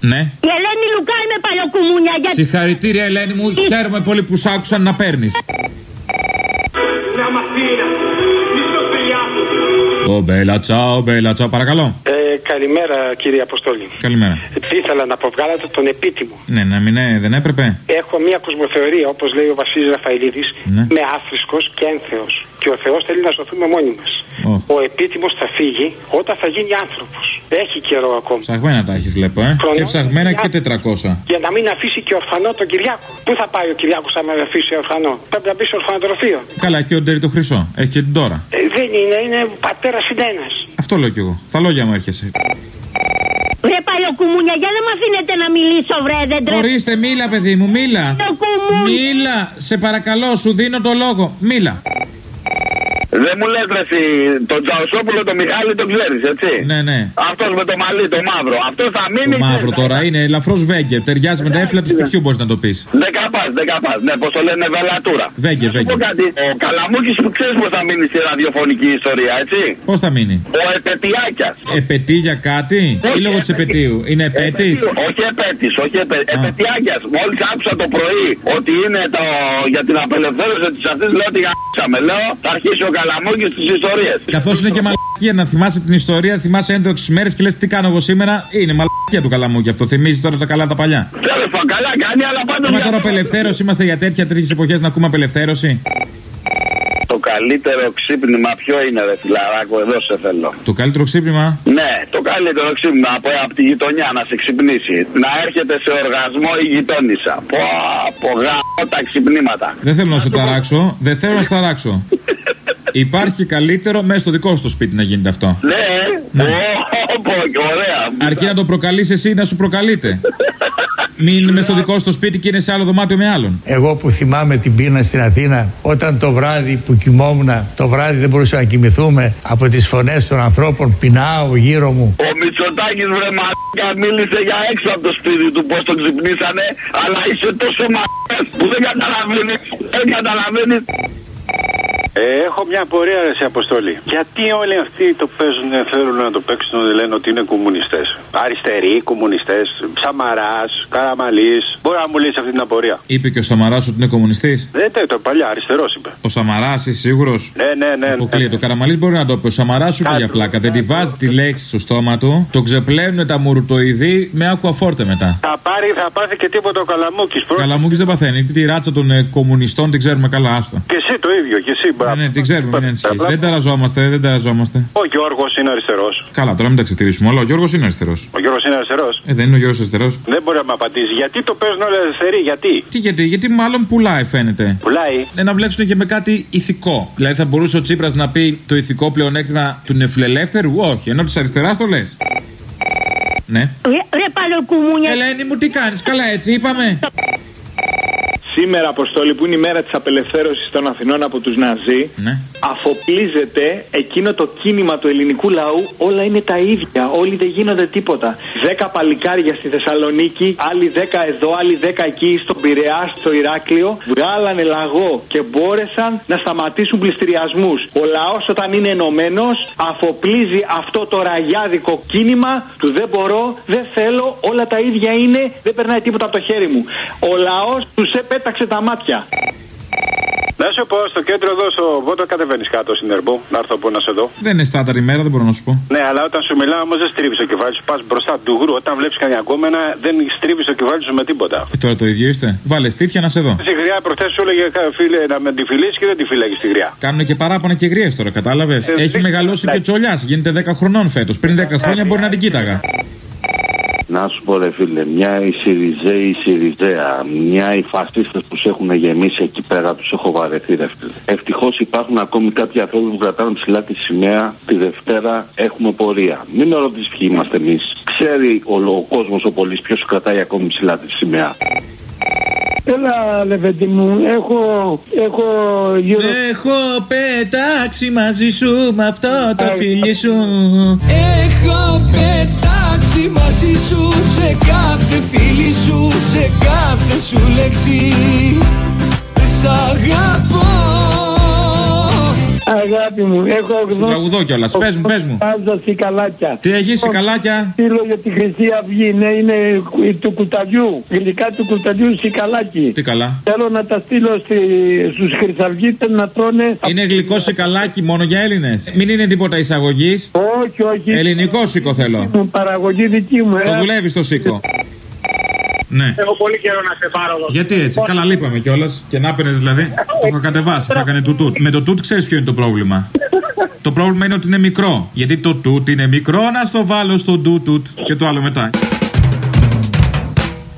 Ναι. Η Ελένη Λουκά είμαι παλιοκουμούνια. Γιατί... Συγχαρητήρια, Ελένη μου. Χαίρομαι πολύ που σ' άκουσαν να παίρνεις. Ο Μπέλα, τσάο, Μπέλα, τσάο, παρακαλώ. Ε, καλημέρα κύριε Αποστόλη. Καλημέρα. Τι ήθελα να αποβγάλατε τον επίτιμο. Ναι, να μην ε, δεν έπρεπε. Έχω μια κοσμοθεωρία, όπως λέει ο Βασίλης Ραφαηλίδης, Ναι. με άφρισκο και ένθεος. Και ο Θεός θέλει να σωθούμε μόνοι μας. Οχ. Ο επίτιμος θα φύγει όταν θα γίνει άνθρωπος. Έχει καιρό ακόμα. Ψαγμένα τα έχεις, βλέπω, ε. Χρονιά. Και ψαγμένα και 400. Για να μην αφήσει και ορφανό τον Κυριάκο. Πού θα πάει ο Κυριάκο άμα αφήσει ορφανό; Πρέπει να μπει σε ορφανοτροφείο. Καλά, και ο Ντέρι το χρυσό. Έχει και την τώρα. Ε, δεν είναι, είναι πατέρας συνένας. Αυτό λέω κι εγώ. Στα λόγια μου έρχεσαι. Βρε παλιοκουμούνια, για δεν με αφήνετε να μιλήσω, βρε, δεν τρέπω. Ορίστε, μίλα, παιδί μου, μίλα. Παλιοκουμούνια. Μίλα, σε παρακαλώ, σου δίνω το λόγο. Μίλα. Δεν μου λες ρε εσύ, τον Τζαουσόπουλο, τον Μιχάλη τον ξέρεις, έτσι; Ναι, ναι. Αυτός με το μαλλί, το μαύρο. Αυτός θα μείνει. Το μαύρο ξέρεις, τώρα είναι ελαφρώς βέγγερ. Ταιριάζει με τα έπλα του σπιτιού, μπορείς να το πεις. Δεκαπάς, δεκαπάς. Ναι, πώς το λένε, βελατούρα. Βέγγε, Να σου πω βέγγε. κάτι. Ο Καλαμούκης που ξέρεις πώς θα μείνει στη ραδιοφωνική ιστορία, έτσι; Πώς θα μείνει; Ο Επετιάκιας. Επαιτεί για κάτι; Ή λόγω της επαιτίου. Είναι επέτη. Επαιτίου. Όχι επέτης, όχι επέ... Επετιάκιας. Μόλις άκουσα το πρωί ότι είναι το... για την απελευθέρωση της αυτής, λέω ότι γαμπήσαμε. Λέω, θα αρχίσει ο Καλαμούκης τις ιστορίες. Καθώς είναι και μαλακία να θυμάσαι την ιστορία, θυμάσαι ένδοξες μέρες και λες τι κάνω εγώ σήμερα; Είναι μαλακία του καλαμούκι αυτό. Θυμίζεις τώρα τα καλά τα παλιά; Τέλος πάντων, καλά κάνει, αλλά πάντως... Μα για τώρα μένα- απελευθέρωση είμαστε για τέτοια τέτοιε εποχές να ακούμε απελευθέρωση. Το καλύτερο ξύπνημα ποιο είναι, ρε φιλαράκο, εδώ σε θέλω. Το καλύτερο ξύπνημα; Ναι, το καλύτερο ξύπνημα από, από τη γειτονιά να σε ξυπνήσει. Να έρχεται σε οργασμό η γειτόνισσα. Πω, πω, γάμο τα ξυπνήματα. Δεν θέλω να σε ταράξω. Δεν θέλω να σε ταράξω. Υπάρχει καλύτερο μέσα στο δικό σου το σπίτι να γίνεται αυτό. Ναι, Ναι. Ω, πω, και ωραία. Αρκεί να το προκαλείς εσύ να σου προκαλείτε. Μην είναι μέσα στο δικό σου το σπίτι και είναι σε άλλο δωμάτιο με άλλον. Εγώ που θυμάμαι την πείνα στην Αθήνα, όταν το βράδυ που κοιμόμουν, το βράδυ δεν μπορούσα να κοιμηθούμε από τις φωνές των ανθρώπων, πεινάω γύρω μου. Ο Μητσοτάκης βρε μαλάκα μίλησε για έξω από το σπίτι του πως τον ξυπνήσανε αλλά είσαι τόσο μαλάκας που δεν καταλαβαίνεις, δεν καταλαβαίνεις Ε, έχω μια απορία ρε σε αποστολή. Γιατί όλοι αυτοί το παίζουν, θέλουν να το παίξουν, λένε ότι είναι κομμουνιστές. Αριστεροί, κομμουνιστές, Σαμαράς, Καραμαλής. Μπορεί να μου λύσει αυτή την απορία. Είπε και ο Σαμαράς ότι είναι κομμουνιστής; Δεν το, το παλιά, αριστερός είπε. Ο Σαμαράς, είσαι σίγουρος; Ναι, ναι, ναι. Αποκλείεται. Ο Καραμαλής μπορεί να το πει. Ο Σαμαράς σου και για πλάκα. Δεν τη βάζει τη λέξη στο στόμα του. Το ξεπλένουν τα μουρτοειδή με άκουα φόρτε μετά. Θα πάρει, θα πάθει και τίποτα ο Καλαμούκης. Ο Καλαμούκης δεν παθαίνει. Τι τη ράτσα των ε, κομμουνιστών την ξέρουμε καλά, άστα. Και εσύ το ίδιο, και εσύ. Ναι, ναι, την ξέρουμε, μην ανησυχείς. Δεν ταραζόμαστε, δεν ταραζόμαστε. Ο Γιώργος είναι αριστερός. Καλά, τώρα μην τα ξεφτυρίσουμε όλα. Ο Γιώργος είναι αριστερός. Ο Γιώργος είναι αριστερός; Ε, δεν είναι ο Γιώργος αριστερός. Δεν μπορεί να με απαντήσει. Γιατί το παίζουν όλοι αριστεροί, γιατί; Τι γιατί, γιατί μάλλον πουλάει φαίνεται. Πουλάει. Ε, να βλέξουν και με κάτι ηθικό. Δηλαδή θα μπορούσε ο Τσίπρας να πει το ηθικό πλεονέκτημα του νεφιλελεύθερου, όχι. Ενώ της αριστεράς το λες. Ναι. Ρε, ρε παλιοκουμούνια. Ελένη μου, τι κάνεις, καλά έτσι, είπαμε. Σήμερα, Αποστόλη, που είναι η μέρα της απελευθέρωσης των Αθηνών από τους Ναζί, Ναι. Αφοπλίζεται εκείνο το κίνημα του ελληνικού λαού. Όλα είναι τα ίδια. Όλοι δεν γίνονται τίποτα. Δέκα παλικάρια στη Θεσσαλονίκη, άλλοι δέκα εδώ, άλλοι δέκα εκεί, στον Πειραιά, στο Ηράκλειο, βγάλανε λαγό και μπόρεσαν να σταματήσουν πληστηριασμούς. Ο λαός, όταν είναι ενωμένος, αφοπλίζει αυτό το ραγιάδικο κίνημα του δεν μπορώ, δεν θέλω, όλα τα ίδια είναι, δεν περνάει τίποτα από το χέρι μου. Ο λαός τους επέταξε τα μάτια. Να σου πω, στο κέντρο εδώ, στο Βότο, κατεβαίνεις κάτω στην Ερμπό. Να έρθω που να σε δω. Δεν είναι στάταρη ημέρα, δεν μπορώ να σου πω. Ναι, αλλά όταν σου μιλάω όμως δεν στρίβεις το κεφάλι σου. Πας μπροστά του γρου. Όταν βλέπεις κανένα γκόμενα, δεν στρίβεις το κεφάλι σου με τίποτα. Ε, τώρα το ίδιο είστε. Βάλε στήθια να σε δω. Στη γριά προχθές σου έλεγε κα- φίλε να με τη φιλήσει και δεν τη φυλάγει στη γριά. Κάνουν και παράπονα και γριές τώρα, κατάλαβες; Ε, Έχει δεν- μεγαλώσει και τσολιάς. Γίνεται 10 χρονών φέτος. Πριν 10 χρόνια μπορεί να την κοίταγα. Να σου πω ρε φίλε, μια η Σιριζέη η Σιριζέα, μια οι φασίστες που σε έχουν γεμίσει εκεί πέρα, τους έχω βαρεθεί ρε φίλε. Ευτυχώς υπάρχουν ακόμη κάποιοι άνθρωποι που κρατάνε ψηλά τη σημαία, τη Δευτέρα έχουμε πορεία. Μην με ρωτήσεις ποιοι είμαστε εμείς. Ξέρει ο, ο κόσμος ο πολίς ποιος κρατάει ακόμη ψηλά τη σημαία. Έλα, Λεβέντι μου, έχω, έχω γύρω... Έχω πετάξει μαζί σου με αυτό το φίλι σου. Έχω πετάξει μαζί σου σε κάθε φίλη σου, σε κάθε σου λέξη. Σ' αγαπώ Αγάπη μου, έχω 80. Τραγουδό κιόλας. Πες μου, πες μου. Βάζα σικαλάκια. Τι έχει, σικαλάκια; Στείλω για τη Χρυσή Αυγή, ναι, είναι του κουταλιού. Γλυκά του κουταλιού σικαλάκι. Τι καλά. Θέλω να τα στείλω στη, στους χρυσαυγίτες να τρώνε. Είναι γλυκό σικαλάκι μόνο για Έλληνες; Μην είναι τίποτα εισαγωγής; Όχι, όχι. Ελληνικό σίκο θέλω. Μου, Παραγωγή δική μου, Το ε. δουλεύεις το σίκο. Ναι. Έχω πολύ καιρό να σε πάρω εδώ. Γιατί έτσι, καλά λείπαμε κιόλας. Και να έπαιρνε δηλαδή. Το είχα κατεβάσει, θα έκανε τουτούτ. Με το τούτ ξέρεις ποιο είναι το πρόβλημα. Το πρόβλημα είναι ότι είναι μικρό. Γιατί το τούτ είναι μικρό, να στο βάλω στο τούτουτ. Και το άλλο μετά.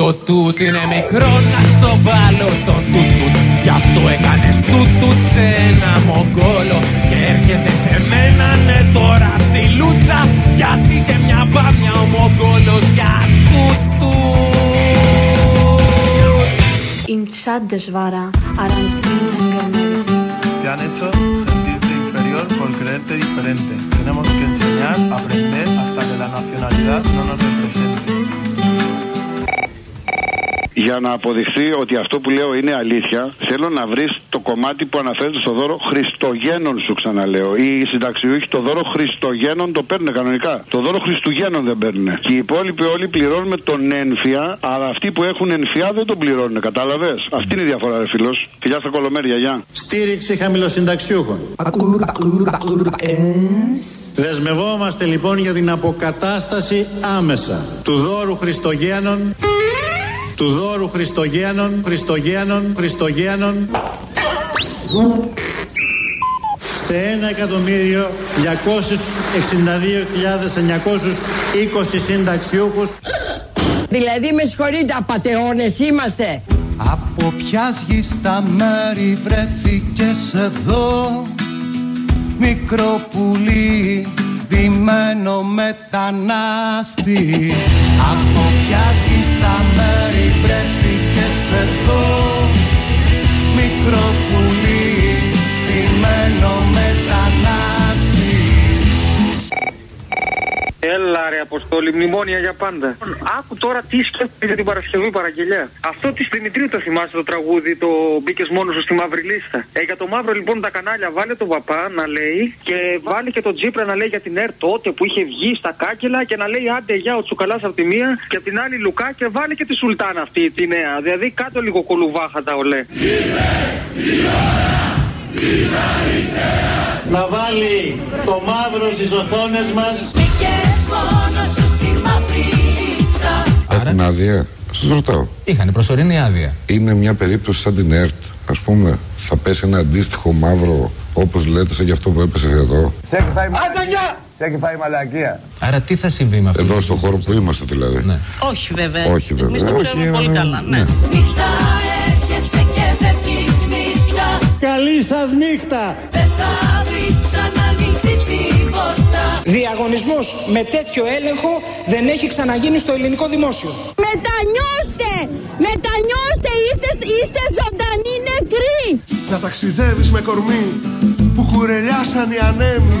Το τούτ είναι μικρό να στο βάλω στο τούτουτ Γι' αυτό έκανες τούτουτ σε ένα μογκόλο Και έρχεσαι σε μένα ναι τώρα στη λούτσα Γιατί και μια μπάμια ο μογκόλος για τούτουτ Te han hecho sentirte inferior por creerte diferente. Tenemos que enseñar, aprender hasta que la nacionalidad no nos represente. Για να αποδειχθεί ότι αυτό που λέω είναι αλήθεια, θέλω να βρεις το κομμάτι που αναφέρεται στο δώρο Χριστογέννων, σου ξαναλέω. Οι συνταξιούχοι το δώρο Χριστογέννων το παίρνουν κανονικά. Το δώρο Χριστουγέννων δεν παίρνουν. Και οι υπόλοιποι όλοι πληρώνουν τον ένφια, αλλά αυτοί που έχουν ενφιά δεν τον πληρώνουν. Κατάλαβες; Αυτή είναι η διαφορά, ρε φίλος. Φιλιά στα κολομέρια, γεια. Στήριξη χαμηλοσυνταξιούχων. Δεσμευόμαστε λοιπόν για την αποκατάσταση άμεσα του δώρου Χριστογέννων του δώρου Χριστογέννων, Χριστογέννων, Χριστογέννων σε 1.262.920 συνταξιούχους. Δηλαδή με συγχωρείτε απατεώνες είμαστε. Από ποιας γης στα μέρη βρέθηκες εδώ; Μικρό πουλί ντυμένο μετανάστη. Από ποιας γης στα μέρη βρέθηκες εδώ Μικρό πουλί Αποστόλη, μνημόνια για πάντα. Άκου τώρα τι σκέφτεται για την Παρασκευή παραγγελιά. Αυτό τη Δημητρίου το θυμάστε το τραγούδι, το μπήκες μόνος σου στη μαύρη λίστα. Ε, για το μαύρο λοιπόν τα κανάλια βάλε τον παπά να λέει και βάλει και τον Τζίπρα να λέει για την ΕΡΤ τότε που είχε βγει στα κάκελα και να λέει άντε για ο Τσουκαλάς από τη μία και από την άλλη Λουκά και βάλει και τη Σουλτάνα αυτή τη νέα. Δηλαδή κάτω λίγο κολουβάχα τα ολέ. να βάλει το μαύρο στις οθόνες μας Έχουν άδεια. Σας ρωτάω. Είχαν προσωρινή άδεια. Είναι μια περίπτωση σαν την ΕΡΤ. Α πούμε, θα πέσει ένα αντίστοιχο μαύρο, όπως λέτε, σαν γι' αυτό που έπεσε εδώ. Σε έχει φάει, σε έχει φάει μαλακία. Άρα τι θα συμβεί με αυτό. Εδώ στο χώρο που είμαστε δηλαδή. Ναι. Όχι βέβαια. Όχι βέβαια. Εμείς το Όχι, ξέρουμε πολύ ε, καλά. Ναι. ναι. Νύχτα έρχεσαι και φεύγεις νύχτα Καλή σας νύχτα Διαγωνισμός με τέτοιο έλεγχο δεν έχει ξαναγίνει στο ελληνικό δημόσιο. Μετανιώστε! Μετανιώστε! Είστε, είστε ζωντανοί νεκροί! Να ταξιδεύεις με κορμί που κουρελιάσαν οι ανέμοι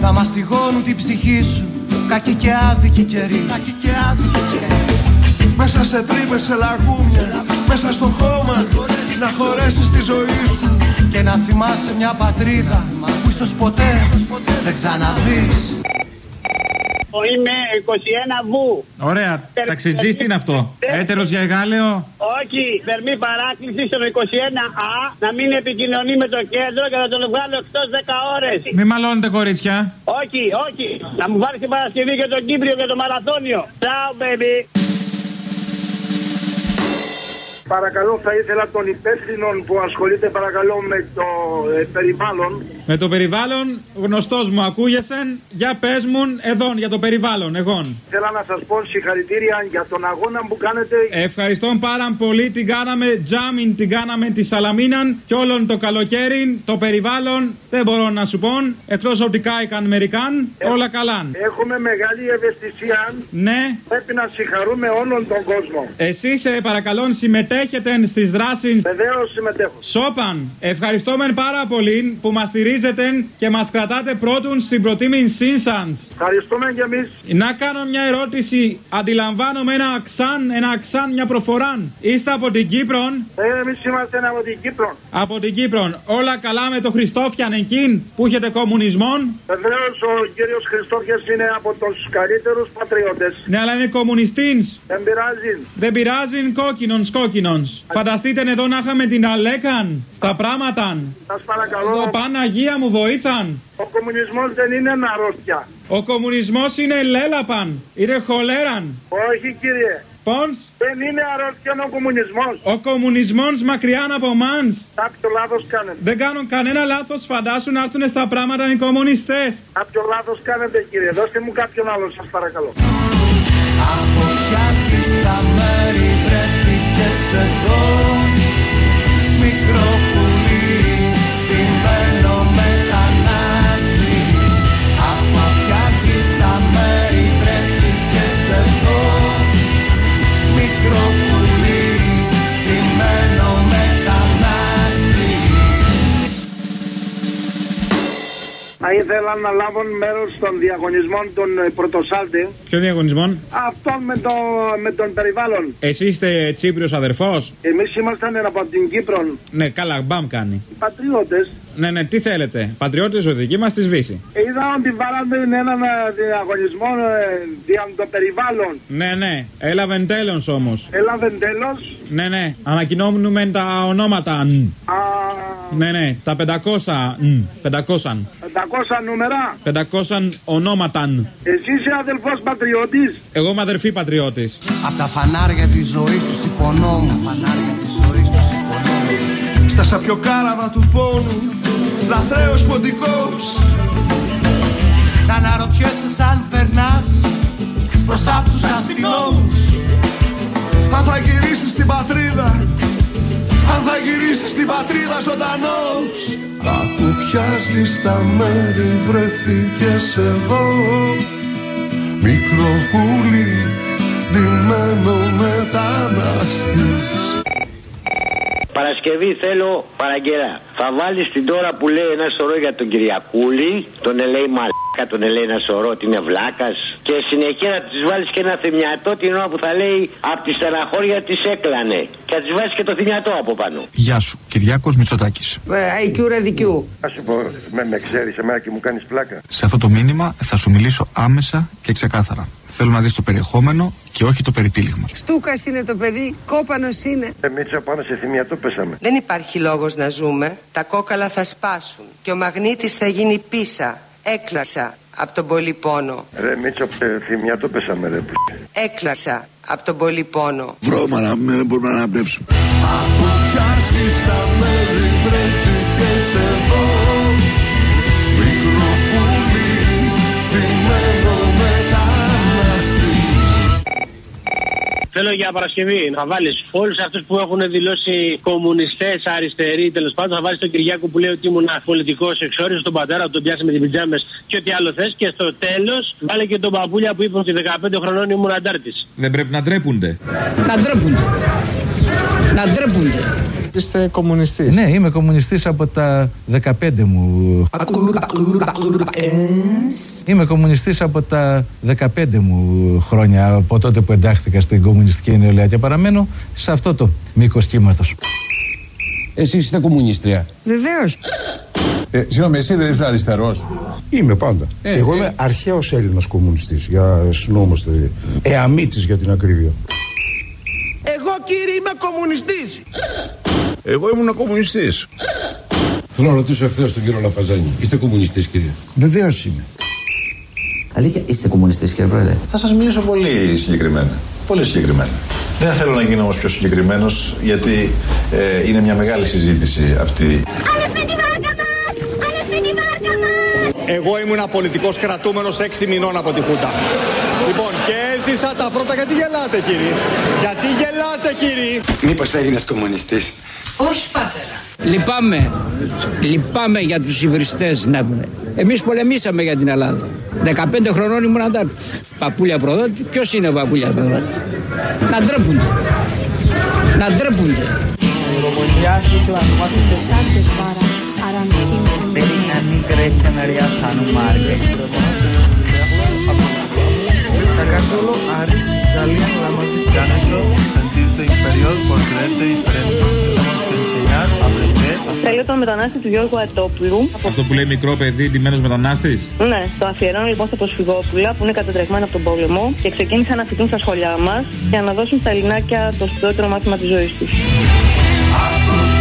Να μαστιγώνουν την ψυχή σου κακή και άδικη καιρή Κακή και άδικη καιρή Μέσα σε τρύπες, σε λαγούμια Μέσα στο χώμα Να χωρέσεις τη ζωή σου Και να θυμάσαι μια πατρίδα Που ίσως ποτέ δεν ξαναδείς Είμαι 21 βου. Ωραία. Ταξιτζής τι είναι αυτό; Έτερος για εγάλεο; Όχι, θερμή παράκληση στον 21Α να μην επικοινωνεί με το κέντρο και να τον βγάλω εκτός 10 ώρες. Μη μαλώνετε κορίτσια. Όχι, όχι. Να μου βάλεις την Παρασκευή και τον Κύπριο και το Μαραθώνιο. Ciao, baby. Παρακαλώ, θα ήθελα τον υπεύθυνο που ασχολείται παρακαλώ με το ε, περιβάλλον. Με το περιβάλλον, γνωστός μου ακούγεσαι. Για πες μου, εδώ για το περιβάλλον, εγώ. Θέλω να σας πω συγχαρητήρια για τον αγώνα που κάνετε. Ευχαριστώ πάρα πολύ. Την κάναμε τζάμιν, την κάναμε τη Σαλαμίναν και όλον το καλοκαίρι. Το περιβάλλον δεν μπορώ να σου πω. Εκτός ότι κάηκαν μερικάν, όλα καλά. Έχουμε μεγάλη ευαισθησία. Ναι. Πρέπει να συγχαρούμε όλον τον κόσμο. Εσείς παρακαλώ συμμετέχετε στις δράσεις. Βεβαίως συμμετέχω. Σόπαν, ευχαριστούμε πάρα πολύ που μας στηρίζετε υποστηρίζετε και μας κρατάτε πρώτον στην προτίμησή σα. Ευχαριστούμε και εμείς. Να κάνω μια ερώτηση. Αντιλαμβάνομαι ένα αξάν, ένα αξάν, μια προφορά. Είστε από την Κύπρο. Ε, εμείς είμαστε από την Κύπρο. Από την Κύπρο. Όλα καλά με το Χριστόφιαν εκείν που έχετε κομμουνισμό. Βεβαίως ο κύριος Χριστόφιας είναι από τους καλύτερους πατριώτες. Ναι, αλλά είναι κομμουνιστής. Δεν πειράζει. Δεν πειράζει κόκκινον κόκκινον. Φανταστείτε εδώ να είχαμε την Αλέκαν στα πράγματα. Σας παρακαλώ. Εδώ Παναγία μου βοήθαν. Ο κομμουνισμός δεν είναι αρρώστια. Ο κομμουνισμός είναι λέλαπαν. Είναι χολέραν. Όχι κύριε. Πώς; Δεν είναι αρρώστια ο κομμουνισμός. Ο κομμουνισμός μακριά από μαν. Κάποιο λάθος κάνετε. Δεν κάνουν κανένα λάθος. Φαντάσου να έρθουν στα πράγματα οι κομμουνιστές. Κάποιο λάθος κάνετε κύριε. Δώστε μου κάποιον άλλο σας παρακαλώ. Από ποια στα μέρη βρέθηκες εδώ Μικρό Θα ήθελα να λάβουν μέρος των διαγωνισμών των ε, πρωτοσάλτη. Ποιο διαγωνισμό; Αυτό με, το, με τον περιβάλλον. Εσύ είστε Τσίπριος αδερφός; Εμείς ήμασταν από την Κύπρο. Ναι, καλά, μπαμ κάνει. Πατριώτες. Ναι, ναι, τι θέλετε. Πατριώτες ζωδική μας της Βύση. Είδα ότι βάλατε έναν ε, διαγωνισμό ε, δια το περιβάλλον. Ναι, ναι. Έλαβε τέλος όμως. Έλαβε τέλος. Ναι, ναι. Ανακοινώνουμε τα ονόματα. νν. Α, Ναι, ναι. Τα 500. νν. 500. 500 νούμερα. 500 ονόματα. νν. Εσύ είσαι αδελφός πατριώτης. Εγώ είμαι αδερφή πατριώτης. Απ' τα φανάρια της ζωής τους υπονόμους Τα φανάρια της ζωής τους υπονόμους Στα σαπιοκάραβα του πόνου Λαθρέος ποντικός Να αναρωτιέσαι σαν περνάς Μπροστά από τους αστυνόμους Αν θα γυρίσεις στην πατρίδα Αν θα γυρίσεις στην πατρίδα ζωντανός Από ποια στα μέρη βρεθήκες εδώ. Μικρό πουλί ντυμένο μεταναστής Παρασκευή θέλω παραγγελά. Θα βάλεις την τώρα που λέει ένα σωρό για τον Κυριακούλη, τον ελέει μαλάκα, τον ελέει ένα σωρό ότι είναι βλάκας. Και συνεχεία να της βάλεις και ένα θυμιατό την ώρα που θα λέει Απ' τη στεναχώρια της έκλανε. Και θα της βάλεις και το θυμιατό από πάνω. Γεια σου, Κυριάκος Μητσοτάκης. IQ ρεδικιού. Α σου πω, με, με ξέρεις εμένα και μου κάνεις πλάκα. Σε αυτό το μήνυμα θα σου μιλήσω άμεσα και ξεκάθαρα. Θέλω να δεις το περιεχόμενο και όχι το περιτύλιγμα. Στούκας είναι το παιδί, κόπανος είναι. Ε, Μίτσα, πάνω σε θυμιατό πέσαμε. Δεν υπάρχει λόγος να ζούμε. Τα κόκαλα θα σπάσουν. Και ο μαγνήτης θα γίνει πίσα. Έκλασα από τον πολύ πόνο. Ρε Μίτσο, ε, θυμιατό πέσαμε ρε. Έκλασα από τον πολύ πόνο. Βρώμα να μην δεν μπορούμε να αναπνεύσουμε Από ποια στα μέρη βρέθηκες εδώ Θέλω για Παρασκευή να βάλεις όλου αυτούς που έχουν δηλώσει κομμουνιστές, αριστεροί, τέλος πάντων. Θα βάλεις τον Κυριάκο που λέει ότι ήμουν πολιτικός εξόριστο, τον πατέρα του τον πιάσε με την πιτζάμες και ό,τι άλλο θες. Και στο τέλος βάλε και τον παππούλια που είπε ότι 15 χρονών ήμουν αντάρτης. Δεν πρέπει να ντρέπονται. Να ντρέπονται. Να ντρέπονται. Είστε κομμουνιστής. Ναι, είμαι κομμουνιστής από τα 15 μου. Είμαι κομμουνιστής από τα 15 μου χρόνια, από τότε που εντάχθηκα στην κομμουνιστική νεολαία και παραμένω σε αυτό το μήκο κύματος. Εσύ είστε κομμουνίστρια. Βεβαίως. Ε, συγγνώμη, εσύ δεν είσαι αριστερός. Είμαι πάντα. Ε, Εγώ ε. είμαι αρχαίος Έλληνας κομμουνιστής. Για συνόμαστε. Εαμίτη για την ακρίβεια. Εγώ κύριε είμαι κομμουνιστής Εγώ ήμουν κομμουνιστής. Θέλω να ρωτήσω ευθέως τον κύριο Λαφαζάνη. Είστε κομμουνιστής, κύριε; Βεβαίως είμαι. Αλήθεια, είστε κομμουνιστές κύριε Πρόεδρε; Θα σας μιλήσω πολύ συγκεκριμένα. Πολύ συγκεκριμένα. Δεν θέλω να γίνω όμως πιο συγκεκριμένος, γιατί ε, είναι μια μεγάλη συζήτηση αυτή. Εγώ ήμουν πολιτικός κρατούμενος 6 μηνών από τη Χούντα. Λοιπόν, και έζησα τα πρώτα. Γιατί γελάτε, κύριε; Γιατί γελάτε, κύριε; Μήπως έγινες κομμουνιστής; Όχι πατέρα. Λυπάμαι. Λυπάμαι για τους υβριστές να πούμε. Εμείς πολεμήσαμε για την Ελλάδα. 15 χρονών ήμουν αντάρτης. Παπούλια προδότη. Ποιος είναι ο παπούλιας προδότη; Να ντρέπονται. Να ντρέπονται. Σάντες βάρα, αραντσκίν Περιχνάνει κρέχια νεριά σαν μάρκες Sacándolo Aris, Jalian, la más Janacho, sentirte inferior por creerte diferente. Tenemos que enseñar, aprender, Θέλω τον μετανάστη του Γιώργου Ατόπουλου. Αυτό που λέει μικρό παιδί, ντυμένος μετανάστης. Ναι, το αφιερώνω λοιπόν στα προσφυγόπουλα που είναι κατατρεγμένα από τον πόλεμο και ξεκίνησαν να φοιτούν στα σχολιά μας για να δώσουν στα ελληνάκια το σπουδαιότερο μάθημα της ζωής τους. Από